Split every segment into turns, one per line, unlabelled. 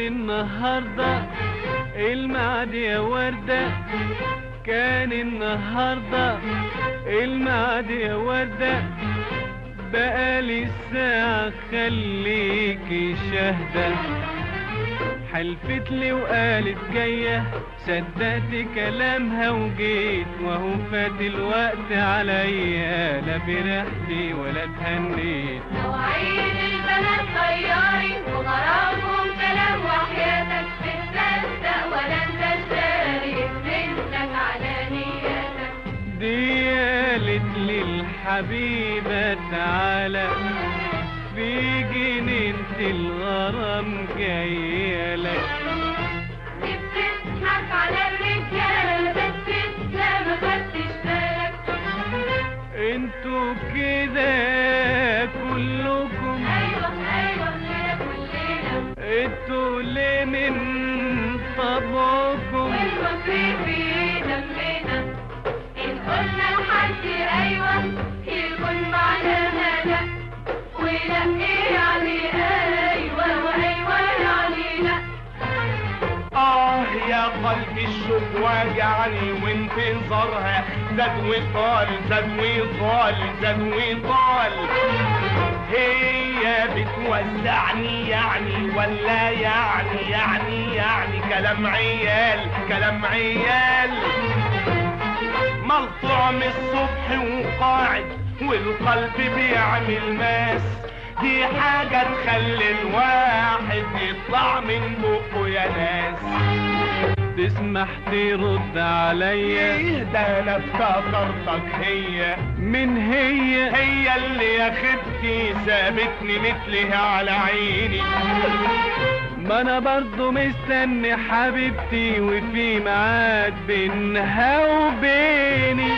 النهاردة الميعاد يا وردة. كان النهاردة الميعاد يا وردة. بقالي الساعة خليكي شاهدة. حلفت لي وقالت جاية. صدقت كلامها وجيت. وهو فات الوقت عليا. لا فرحتي ولا اتهنيت.
مواعيد البنات طياري وغرامهم
قالت للحبيبة تعالى. في جنينة الغرام جايلك.
نفسي تضحك على الرجالة
يا قلب الشوق واجعني وانتظارها زاد وطال زاد وطال زاد وطال هي بتوزعني يعني ولا يعني يعني يعني؟ كلام عيال كلام عيال. ملطوع من الصبح وقاعد والقلب بيعمل ماس. دي حاجة تخلي الواحد يطلع من بقه يا ناس.
تسمح ترد عليا
إيه ده أنا افتكرتك هي.
من هي؟
هي اللي يا خبتي سابتني مثلها على عيني.
ما أنا برضو مستني حبيبتي وفي ميعاد بينها وبيني.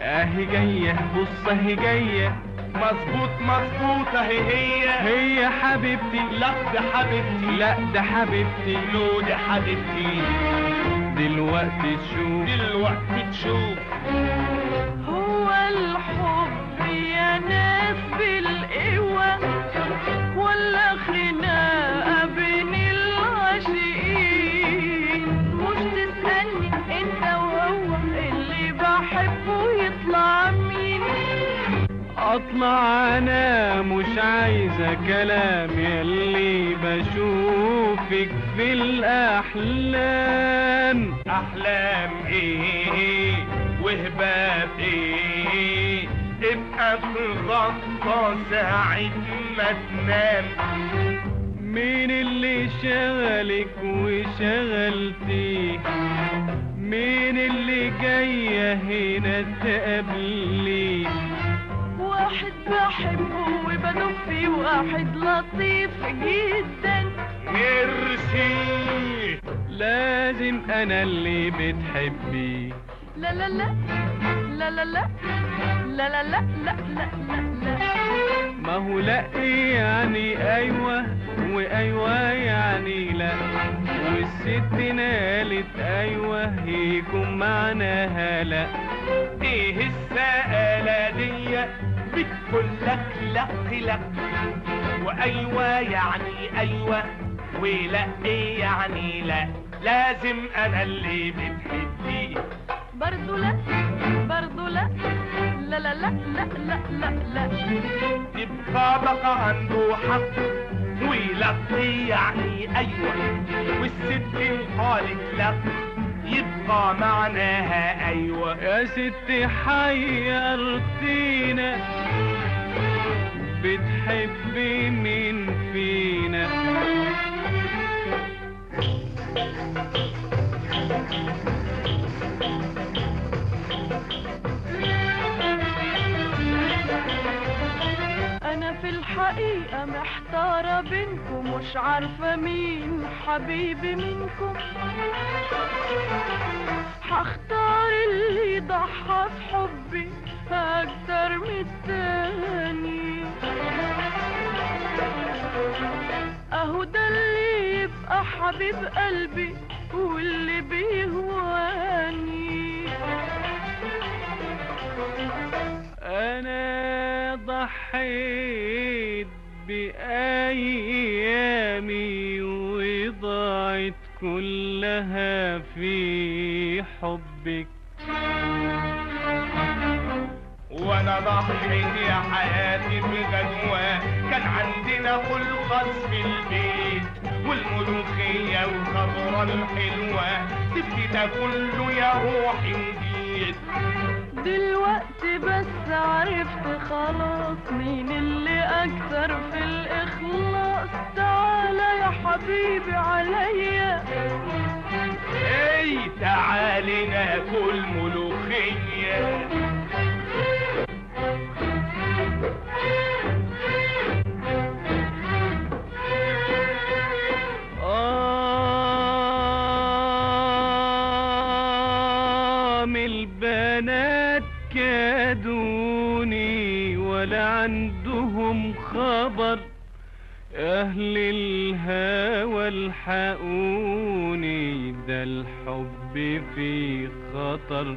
أهي جاية بص أهي جاية.
مظبوط مظبوط اهي هي.
هي حبيبتي.
لا ده حبيبتي.
لا ده حبيبتي.
لو ده حبيبتي.
دلوقتي تشوف.
دلوقتي تشوف.
أطلع أنا مش
عايزة كلام يلي بشوفك في الأحلام.
أحلام إيه؟ وهباب إيه ابقى تغطى ساعة ما تنام.
مين اللي شغلك وشغلتيه مين اللي جاية هنا تقابليه
بحبه وبدوب فيه واحد لطيف جدا.
ميرسي
لازم أنا اللي بتحبيه
لا لا. لا لا لا. لا لا لا لا لا لا لا.
ما هو لا يعني أيوه وأيوة يعني لا. والست نالت أيوه يكون معناها لا.
إيه السآلة دي؟ بتقول لك لا لا وأيوة يعني أيوه ولا إيه يعني لا. لازم أنا اللي بتحبيه
برضو لا برضو لا لا لا لا لا لا لا لا.
يبقى بقى عنده حق ويلقي يعني أيوه. والست قالت لا يبقى معناها أيوه.
يا ستي حيرتينا بتحبي مين فينا؟
أنا في الحقيقة محتارة بينكم مش عارفة مين. حبيبي منكم. هختار اللي ضحى في حبي أكتر من التاني. أهو ده اللي يبقى حبيب قلبي واللي بيهواني.
أنا ضحيت كلها في حبك.
وأنا ضحيت يا حياتي بغدوة كان عندنا خلقص في البيت والملوخية والخضرة الحلوة. تبكي تاكله يا روحي نديت
دلوقتي بس عرفت خلاص مين اللي أكثر في الإخلاص. تعالى يا حبيبي عليا
اي تعالي ناكل ملوخية.
آم البنات كادوني ولا عندهم خبر. أهل الهوى الحقوني ده الحب في خطر.